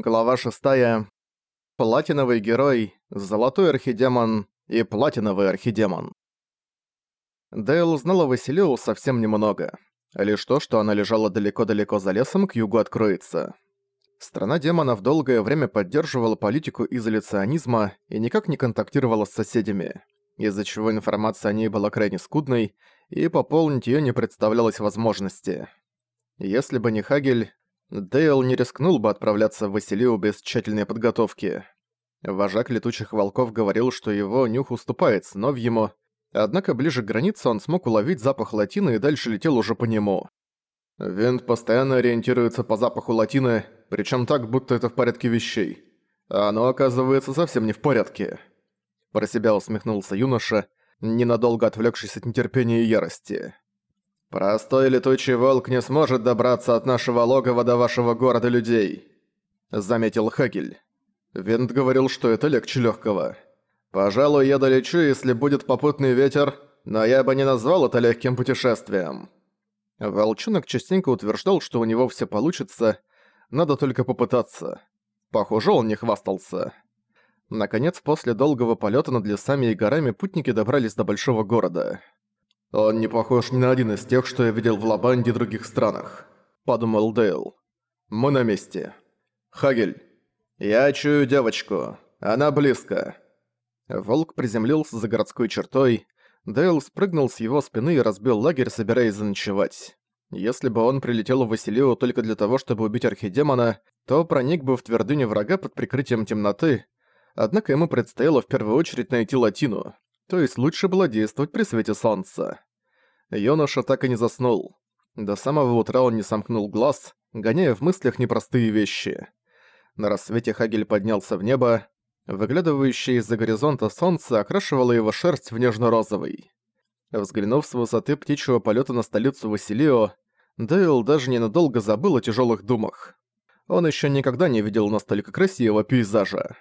Глава 6. Платиновый герой, золотой архидемон и платиновый архидемон. Дейл знала Василиу совсем немного. Лишь то, что она лежала далеко-далеко за лесом, к югу откроется. Страна демонов долгое время поддерживала политику изоляционизма и никак не контактировала с соседями, из-за чего информация о ней была крайне скудной, и пополнить её не представлялось возможности. Если бы не Хагель, Дейл не рискнул бы отправляться в Василиу без тщательной подготовки. Вожак летучих волков говорил, что его нюх уступает сновьему, однако ближе к границе он смог уловить запах латины и дальше летел уже по нему. Винт постоянно ориентируется по запаху латины, причем так, будто это в порядке вещей. А оно, оказывается, совсем не в порядке. Про себя усмехнулся юноша, ненадолго отвлекшись от нетерпения и ярости. «Простой летучий волк не сможет добраться от нашего логова до вашего города людей», — заметил Хагель. Винт говорил, что это легче легкого. «Пожалуй, я долечу, если будет попутный ветер, но я бы не назвал это легким путешествием». Волчонок частенько утверждал, что у него все получится, надо только попытаться. Похоже, он не хвастался. Наконец, после долгого полета над лесами и горами путники добрались до большого города. «Он не похож ни на один из тех, что я видел в Лабанде и других странах», — подумал Дейл. «Мы на месте. Хагель, я чую девочку. Она близко». Волк приземлился за городской чертой. Дейл спрыгнул с его спины и разбил лагерь, собираясь заночевать. Если бы он прилетел в Василио только для того, чтобы убить архидемона, то проник бы в твердыню врага под прикрытием темноты, однако ему предстояло в первую очередь найти Латину. То есть лучше было действовать при свете солнца. Юноша так и не заснул. До самого утра он не сомкнул глаз, гоняя в мыслях непростые вещи. На рассвете Хагель поднялся в небо. Выглядывающее из-за горизонта солнце окрашивало его шерсть в нежно-розовый. Взглянув с высоты птичьего полета на столицу Василио, Дейл даже ненадолго забыл о тяжелых думах. Он еще никогда не видел настолько красивого пейзажа.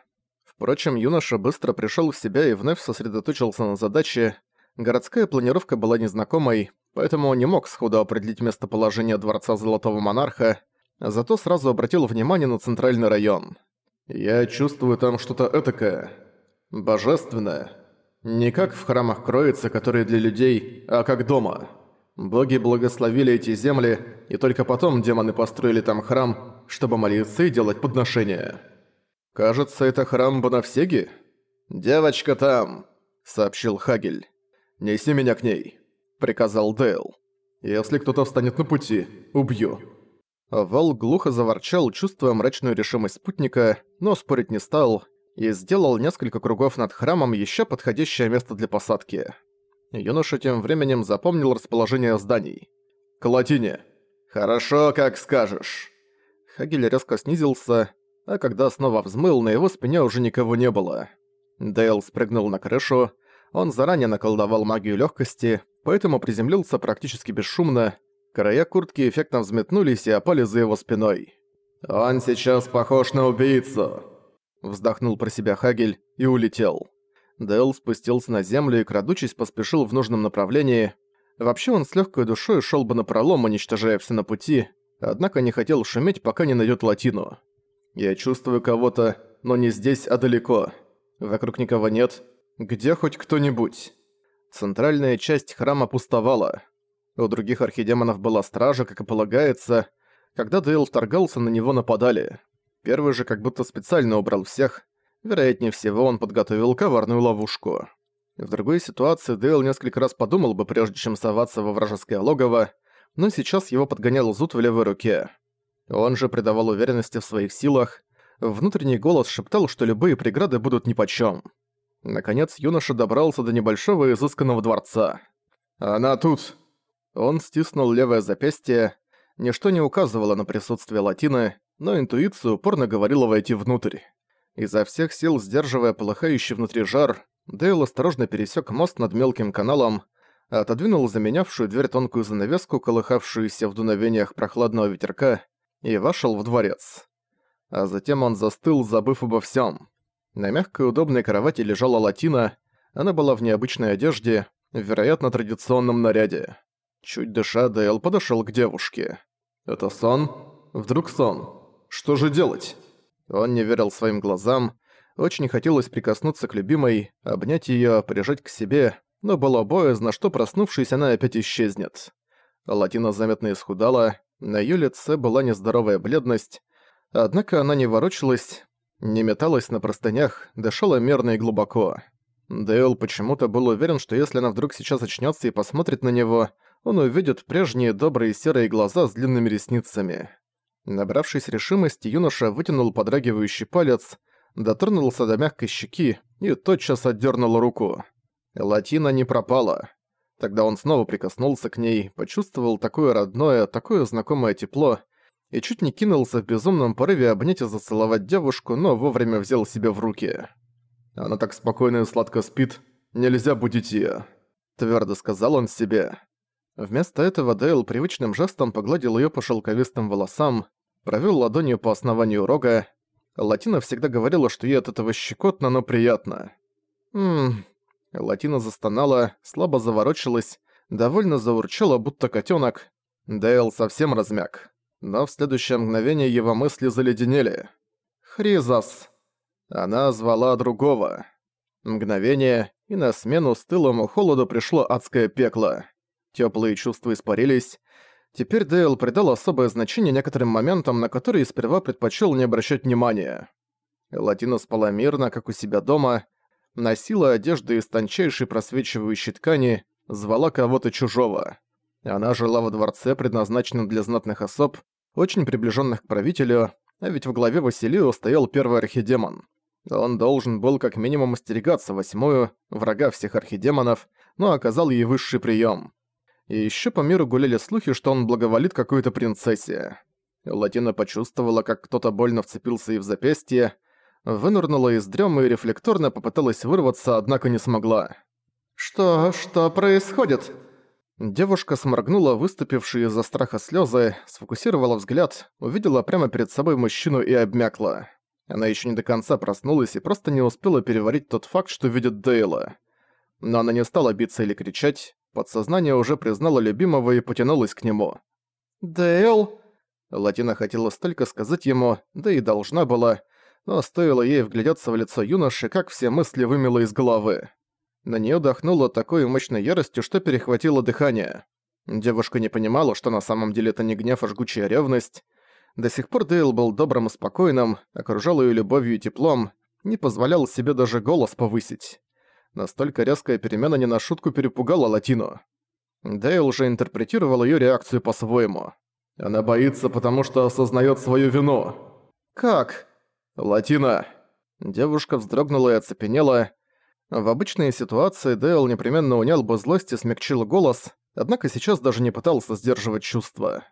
Впрочем, юноша быстро пришел в себя и вновь сосредоточился на задаче. Городская планировка была незнакомой, поэтому он не мог сходу определить местоположение Дворца Золотого Монарха, зато сразу обратил внимание на центральный район. «Я чувствую там что-то этакое. Божественное. Не как в храмах Кроицы, которые для людей, а как дома. Боги благословили эти земли, и только потом демоны построили там храм, чтобы молиться и делать подношения». «Кажется, это храм Бонавсеги?» «Девочка там», — сообщил Хагель. «Неси меня к ней», — приказал Дейл. «Если кто-то встанет на пути, убью». Вал глухо заворчал, чувствуя мрачную решимость спутника, но спорить не стал и сделал несколько кругов над храмом, еще подходящее место для посадки. Юноша тем временем запомнил расположение зданий. «К латине». «Хорошо, как скажешь». Хагель резко снизился, а когда снова взмыл, на его спине уже никого не было. Дейл спрыгнул на крышу, он заранее наколдовал магию легкости, поэтому приземлился практически бесшумно, края куртки эффектно взметнулись и опали за его спиной. «Он сейчас похож на убийцу», — вздохнул про себя Хагель и улетел. Дейл спустился на землю и, крадучись, поспешил в нужном направлении. Вообще он с легкой душой шел бы напролом, уничтожая все на пути, однако не хотел шуметь, пока не найдет латину. Я чувствую кого-то, но не здесь, а далеко. Вокруг никого нет. Где хоть кто-нибудь? Центральная часть храма пустовала. У других архидемонов была стража, как и полагается. Когда Дейл вторгался, на него нападали. Первый же как будто специально убрал всех. Вероятнее всего, он подготовил коварную ловушку. В другой ситуации Дейл несколько раз подумал бы, прежде чем соваться во вражеское логово, но сейчас его подгонял зуд в левой руке. Он же придавал уверенности в своих силах. Внутренний голос шептал, что любые преграды будут нипочём. Наконец юноша добрался до небольшого изысканного дворца. «Она тут!» Он стиснул левое запястье. Ничто не указывало на присутствие латины, но интуиция упорно говорила войти внутрь. Изо всех сил сдерживая полыхающий внутри жар, Дейл осторожно пересек мост над мелким каналом, отодвинул заменявшую дверь тонкую занавеску, колыхавшуюся в дуновениях прохладного ветерка, и вошел в дворец. А затем он застыл, забыв обо всем. На мягкой удобной кровати лежала Латина, она была в необычной одежде, вероятно, традиционном наряде. Чуть дыша, Дейл подошел к девушке. «Это сон? Вдруг сон? Что же делать?» Он не верил своим глазам, очень хотелось прикоснуться к любимой, обнять её, прижать к себе, но было боязно, что проснувшись она опять исчезнет. Латина заметно исхудала, на её лице была нездоровая бледность, однако она не ворочалась, не металась на простынях, дышала мерно и глубоко. Дейл почему-то был уверен, что если она вдруг сейчас очнётся и посмотрит на него, он увидит прежние добрые серые глаза с длинными ресницами. Набравшись решимости, юноша вытянул подрагивающий палец, дотронулся до мягкой щеки и тотчас отдернул руку. Латина не пропала. Тогда он снова прикоснулся к ней, почувствовал такое родное, такое знакомое тепло и чуть не кинулся в безумном порыве обнять и зацеловать девушку, но вовремя взял себя в руки. «Она так спокойно и сладко спит, нельзя будить её», — твердо сказал он себе. Вместо этого Дейл привычным жестом погладил её по шелковистым волосам, провёл ладонью по основанию рога. Латина всегда говорила, что ей от этого щекотно, но приятно. «Ммм...» Латина застонала, слабо заворочилась, довольно заурчала, будто котёнок. Дейл совсем размяк. Но в следующее мгновение его мысли заледенели. «Хризас!» Она звала другого. Мгновение, и на смену стылому холоду пришло адское пекло. Теплые чувства испарились. Теперь Дейл придал особое значение некоторым моментам, на которые сперва предпочел не обращать внимания. Латина спала мирно, как у себя дома, носила одежду из тончайшей просвечивающей ткани, звала кого-то чужого. Она жила во дворце, предназначенном для знатных особ, очень приближенных к правителю, а ведь в главе Василио стоял первый архидемон. Он должен был как минимум остерегаться восьмую, врага всех архидемонов, но оказал ей высший прием. И еще по миру гуляли слухи, что он благоволит какой-то принцессе. Латина почувствовала, как кто-то больно вцепился ей в запястье, вынырнула из дрёмы и рефлекторно попыталась вырваться, однако не смогла. «Что... что происходит?» Девушка сморгнула выступившие из-за страха слезы, сфокусировала взгляд, увидела прямо перед собой мужчину и обмякла. Она еще не до конца проснулась и просто не успела переварить тот факт, что видит Дейла. Но она не стала биться или кричать, Подсознание уже признало любимого и потянулось к нему. «Дейл?» Латина хотела столько сказать ему, да и должна была, но стоило ей вглядеться в лицо юноши, как все мысли вымело из головы. На неё дохнуло такой мощной яростью, что перехватило дыхание. Девушка не понимала, что на самом деле это не гнев, а жгучая ревность. До сих пор Дейл был добрым и спокойным, окружал её любовью и теплом, не позволял себе даже голос повысить. Настолько резкая перемена не на шутку перепугала Латину. Дейл уже интерпретировал её реакцию по-своему. «Она боится, потому что осознает свою вину». «Как?» «Латина». Девушка вздрогнула и оцепенела. В обычной ситуации Дейл непременно унял бы злость и смягчил голос, однако сейчас даже не пытался сдерживать чувства.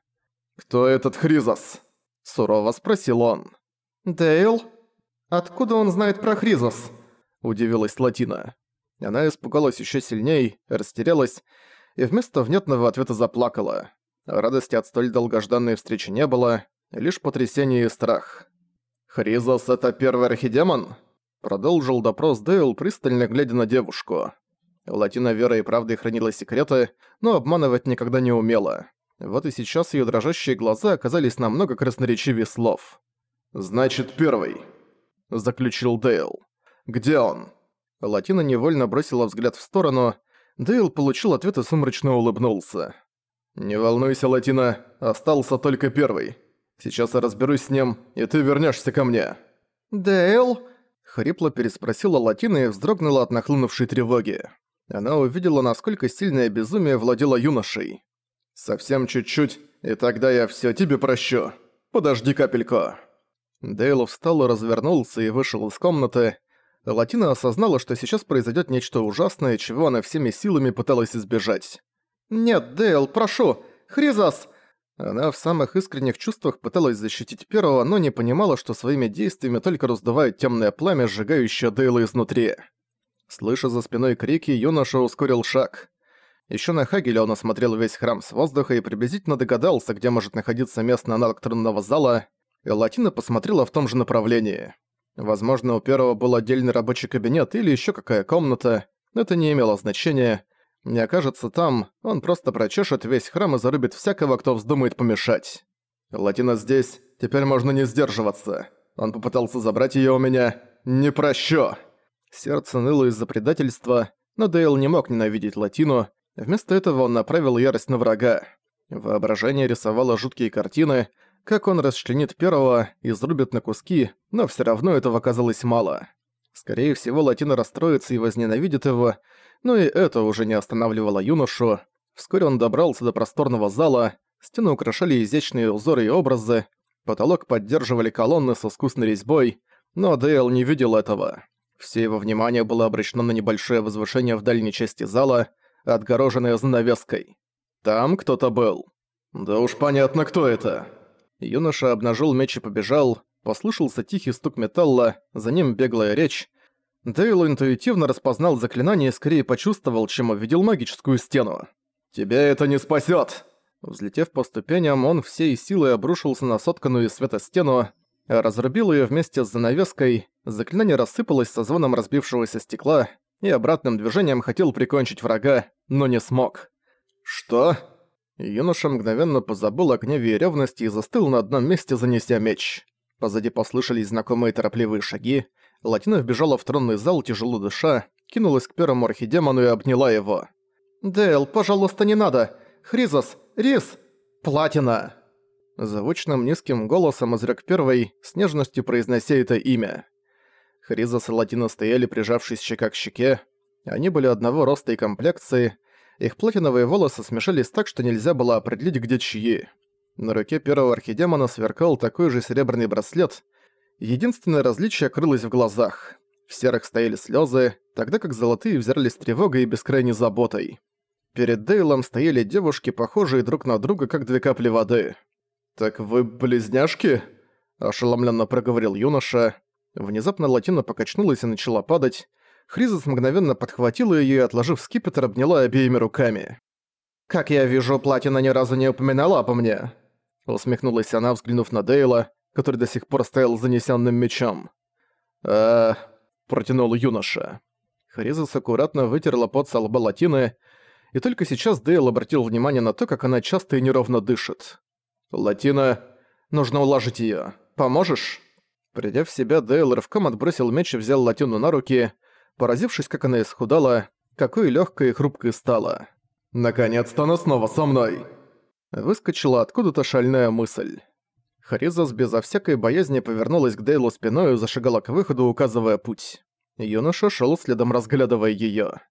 «Кто этот Хризос?» – сурово спросил он. «Дейл? Откуда он знает про Хризос?» – удивилась Латина. Она испугалась еще сильней, растерялась и вместо внятного ответа заплакала. Радости от столь долгожданной встречи не было, лишь потрясение и страх. «Хризос — это первый архидемон?» Продолжил допрос Дейл, пристально глядя на девушку. Латина верой и правдой хранила секреты, но обманывать никогда не умела. Вот и сейчас ее дрожащие глаза оказались намного красноречивее слов. «Значит, первый», — заключил Дейл. «Где он?» Латина невольно бросила взгляд в сторону. Дейл получил ответ и сумрачно улыбнулся. «Не волнуйся, Латина, остался только первый. Сейчас я разберусь с ним, и ты вернешься ко мне». «Дейл?» — хрипло переспросила Латина и вздрогнула от нахлынувшей тревоги. Она увидела, насколько сильное безумие владело юношей. «Совсем чуть-чуть, и тогда я все тебе прощу. Подожди капельку». Дейл встал, развернулся и вышел из комнаты. Латина осознала, что сейчас произойдет нечто ужасное, чего она всеми силами пыталась избежать. «Нет, Дейл, прошу! Хризас!» Она в самых искренних чувствах пыталась защитить первого, но не понимала, что своими действиями только раздувает темное пламя, сжигающее Дейла изнутри. Слыша за спиной крики, юноша ускорил шаг. Еще на Хагеле он осмотрел весь храм с воздуха и приблизительно догадался, где может находиться местный аналог тронного зала, и Латина посмотрела в том же направлении. Возможно, у первого был отдельный рабочий кабинет или еще какая комната, но это не имело значения. Не окажется там, он просто прочешет весь храм и зарубит всякого, кто вздумает помешать. Латина здесь, теперь можно не сдерживаться. Он попытался забрать её у меня. Не прощу!» Сердце ныло из-за предательства, но Дейл не мог ненавидеть Латину. Вместо этого он направил ярость на врага. Воображение рисовало жуткие картины, как он расчленит первого, изрубит на куски, но всё равно этого оказалось мало. Скорее всего, Латина расстроится и возненавидит его, но и это уже не останавливало юношу. Вскоре он добрался до просторного зала, стены украшали изящные узоры и образы, потолок поддерживали колонны с искусной резьбой, но Дейл не видел этого. Все его внимание было обращено на небольшое возвышение в дальней части зала, отгороженное занавеской. Там кто-то был. Да уж понятно, кто это. Юноша обнажил меч и побежал, послышался тихий стук металла, за ним беглая речь. Дейл интуитивно распознал заклинание и скорее почувствовал, чем увидел магическую стену. «Тебя это не спасет! Взлетев по ступеням, он всей силой обрушился на сотканную из света стену, разрубил ее вместе с занавеской, заклинание рассыпалось со звоном разбившегося стекла и обратным движением хотел прикончить врага, но не смог. «Что?» Юноша мгновенно позабыл о гневе и ревности и застыл на одном месте, занеся меч. Позади послышались знакомые торопливые шаги. Латина вбежала в тронный зал, тяжело дыша, кинулась к первому архидемону и обняла его. «Дейл, пожалуйста, не надо! Хризос! Рис! Платина!» Звучным низким голосом изрек первый, с нежностью произнося это имя. Хризос и Латина стояли, прижавшись щека к щеке. Они были одного роста и комплекции, их платиновые волосы смешались так, что нельзя было определить, где чьи. На руке первого архидемона сверкал такой же серебряный браслет. Единственное различие крылось в глазах. В серых стояли слезы, тогда как золотые взирались тревогой и бескрайней заботой. Перед Дейлом стояли девушки, похожие друг на друга, как две капли воды. «Так вы близняшки?» – ошеломленно проговорил юноша. Внезапно Латина покачнулась и начала падать. Хризис мгновенно подхватила её и, отложив скипетр, обняла обеими руками. «Как я вижу, Платина ни разу не упоминала обо мне!» Усмехнулась она, взглянув на Дейла, который до сих пор стоял занесённым мечом. э протянул юноша. Хризис аккуратно вытерла пот со лба Латины, и только сейчас Дейл обратил внимание на то, как она часто и неровно дышит. «Латина, нужно уложить её. Поможешь?» Придя в себя, Дейл рывком отбросил меч и взял Латину на руки, поразившись, как она исхудала, какой легкой и хрупкой стала. «Наконец-то она снова со мной!» Выскочила откуда-то шальная мысль. Харизас безо всякой боязни повернулась к Дейлу спиной и зашагала к выходу, указывая путь. Юноша шел следом, разглядывая ее.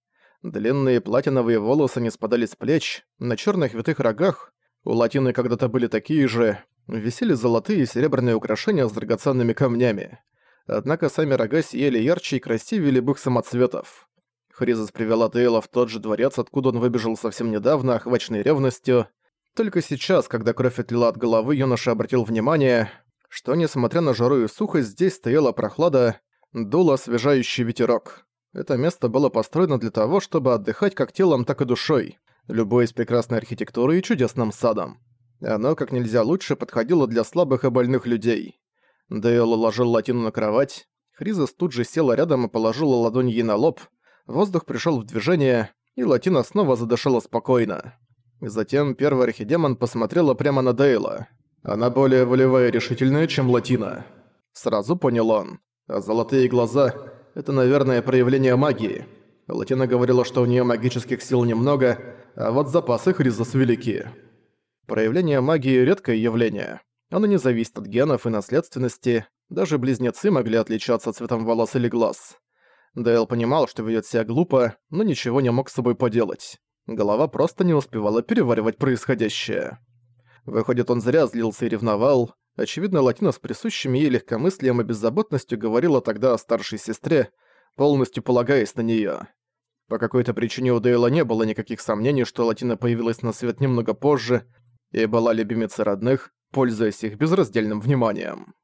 Длинные платиновые волосы не спадали с плеч, на черных витых рогах, у латины когда-то были такие же, висели золотые и серебряные украшения с драгоценными камнями. Однако сами рога сияли ярче и красивее любых самоцветов. Хризис привела Дейла в тот же дворец, откуда он выбежал совсем недавно, охваченный ревностью. Только сейчас, когда кровь отлила от головы, юноша обратил внимание, что, несмотря на жару и сухость, здесь стояла прохлада, дул освежающий ветерок. Это место было построено для того, чтобы отдыхать как телом, так и душой, любой из прекрасной архитектуры и чудесным садом. Оно как нельзя лучше подходило для слабых и больных людей. Дейл уложил Латину на кровать. Хризис тут же села рядом и положила ладонь ей на лоб. Воздух пришел в движение, и Латина снова задышала спокойно. Затем первый архидемон посмотрела прямо на Дейла. «Она более волевая и решительная, чем Латина». Сразу понял он. А золотые глаза — это, наверное, проявление магии. Латина говорила, что у нее магических сил немного, а вот запасы Хризос велики. Проявление магии — редкое явление. Оно не зависит от генов и наследственности, даже близнецы могли отличаться цветом волос или глаз. Дейл понимал, что ведет себя глупо, но ничего не мог с собой поделать. Голова просто не успевала переваривать происходящее. Выходит, он зря злился и ревновал. Очевидно, Латина с присущими ей легкомыслием и беззаботностью говорила тогда о старшей сестре, полностью полагаясь на неё. По какой-то причине у Дейла не было никаких сомнений, что Латина появилась на свет немного позже и была любимицей родных, пользуясь их безраздельным вниманием.